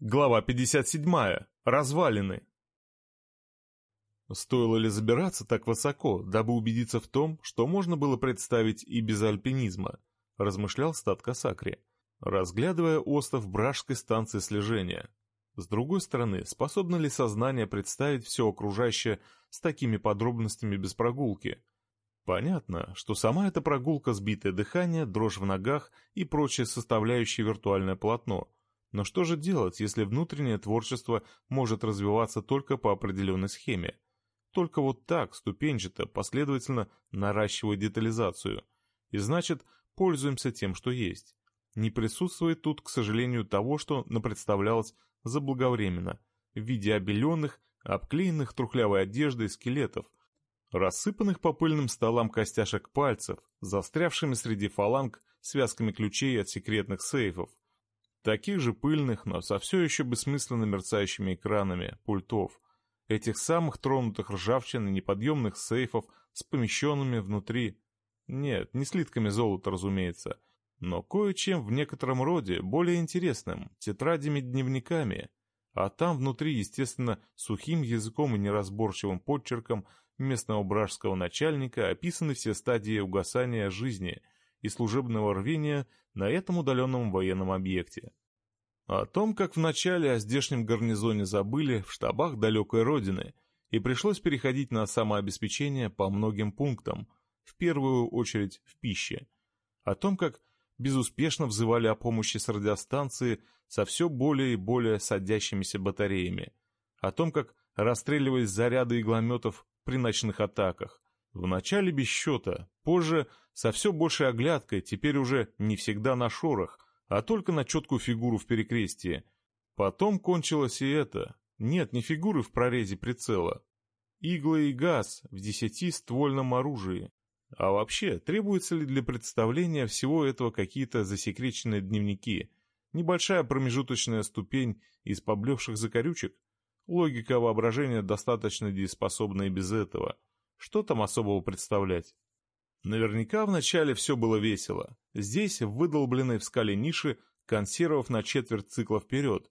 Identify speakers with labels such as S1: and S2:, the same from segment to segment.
S1: Глава 57. Развалины. Стоило ли забираться так высоко, дабы убедиться в том, что можно было представить и без альпинизма, размышлял стат Касакри, разглядывая остров Бражской станции слежения. С другой стороны, способно ли сознание представить все окружающее с такими подробностями без прогулки? Понятно, что сама эта прогулка, сбитое дыхание, дрожь в ногах и прочие составляющие виртуальное полотно – но что же делать, если внутреннее творчество может развиваться только по определенной схеме? Только вот так, ступенчато, последовательно наращивая детализацию. И значит, пользуемся тем, что есть. Не присутствует тут, к сожалению, того, что напредставлялось заблаговременно, в виде обеленных, обклеенных трухлявой одеждой скелетов, рассыпанных по пыльным столам костяшек пальцев, застрявшими среди фаланг связками ключей от секретных сейфов, таких же пыльных, но со все еще бессмысленно мерцающими экранами, пультов, этих самых тронутых ржавчин и неподъемных сейфов с помещенными внутри... Нет, не слитками золота, разумеется, но кое-чем в некотором роде более интересным, тетрадями-дневниками, а там внутри, естественно, сухим языком и неразборчивым подчерком местного бражского начальника описаны все стадии угасания жизни — и служебного рвения на этом удаленном военном объекте. О том, как вначале о здешнем гарнизоне забыли в штабах далекой родины, и пришлось переходить на самообеспечение по многим пунктам, в первую очередь в пище. О том, как безуспешно взывали о помощи с радиостанции со все более и более садящимися батареями. О том, как расстреливались заряды иглометов при ночных атаках. Вначале без счета, позже со все большей оглядкой, теперь уже не всегда на шорох, а только на четкую фигуру в перекрестии. Потом кончилось и это. Нет, не фигуры в прорезе прицела. Иглы и газ в десятиствольном оружии. А вообще, требуется ли для представления всего этого какие-то засекреченные дневники? Небольшая промежуточная ступень из поблевших закорючек? Логика воображения достаточно дееспособна и без этого. Что там особого представлять? Наверняка вначале все было весело. Здесь, в выдолбленной в скале ниши, консервов на четверть цикла вперед.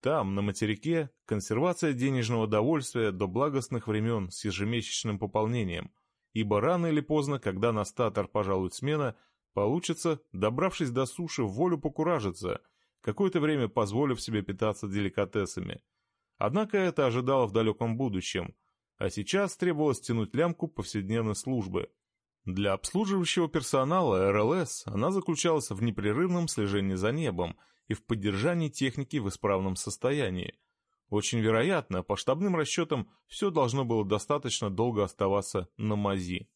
S1: Там, на материке, консервация денежного довольствия до благостных времен с ежемесячным пополнением. Ибо рано или поздно, когда на статор пожалует смена, получится, добравшись до суши, волю покуражиться, какое-то время позволив себе питаться деликатесами. Однако это ожидало в далеком будущем, а сейчас требовалось тянуть лямку повседневной службы – для обслуживающего персонала РЛС она заключалась в непрерывном слежении за небом и в поддержании техники в исправном состоянии. Очень вероятно, по штабным расчетам, все должно было достаточно долго оставаться на мази.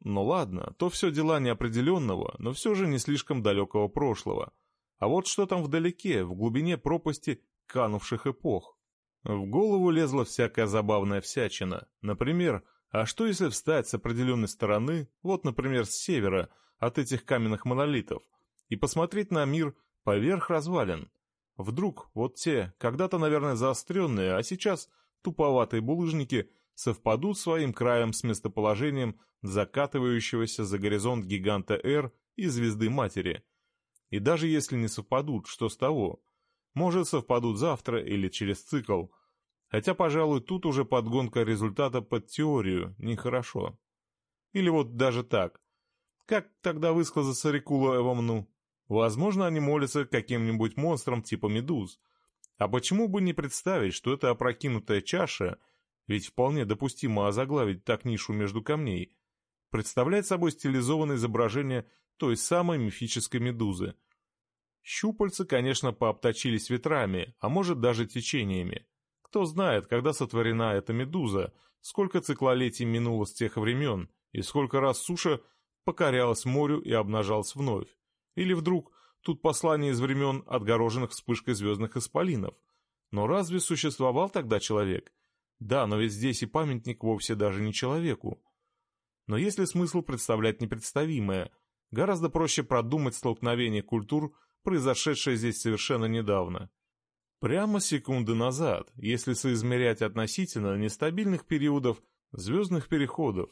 S1: Ну ладно, то все дела неопределенного, но все же не слишком далекого прошлого. А вот что там вдалеке, в глубине пропасти канувших эпох? В голову лезла всякая забавная всячина. Например, а что если встать с определенной стороны, вот, например, с севера, от этих каменных монолитов, и посмотреть на мир поверх развалин? Вдруг вот те, когда-то, наверное, заостренные, а сейчас туповатые булыжники совпадут своим краем с местоположением закатывающегося за горизонт гиганта Р и звезды Матери. И даже если не совпадут, что с того? Может, совпадут завтра или через цикл – Хотя, пожалуй, тут уже подгонка результата под теорию нехорошо. Или вот даже так. Как тогда высказаться Рикулу Эвамну? Возможно, они молятся каким-нибудь монстрам типа медуз. А почему бы не представить, что это опрокинутая чаша, ведь вполне допустимо озаглавить так нишу между камней, представляет собой стилизованное изображение той самой мифической медузы. Щупальца, конечно, пообточились ветрами, а может даже течениями. Кто знает, когда сотворена эта медуза, сколько циклолетий минуло с тех времен, и сколько раз суша покорялась морю и обнажалась вновь. Или вдруг тут послание из времен, отгороженных вспышкой звездных исполинов. Но разве существовал тогда человек? Да, но ведь здесь и памятник вовсе даже не человеку. Но есть ли смысл представлять непредставимое? Гораздо проще продумать столкновение культур, произошедшее здесь совершенно недавно. Прямо секунды назад, если соизмерять относительно нестабильных периодов звездных переходов,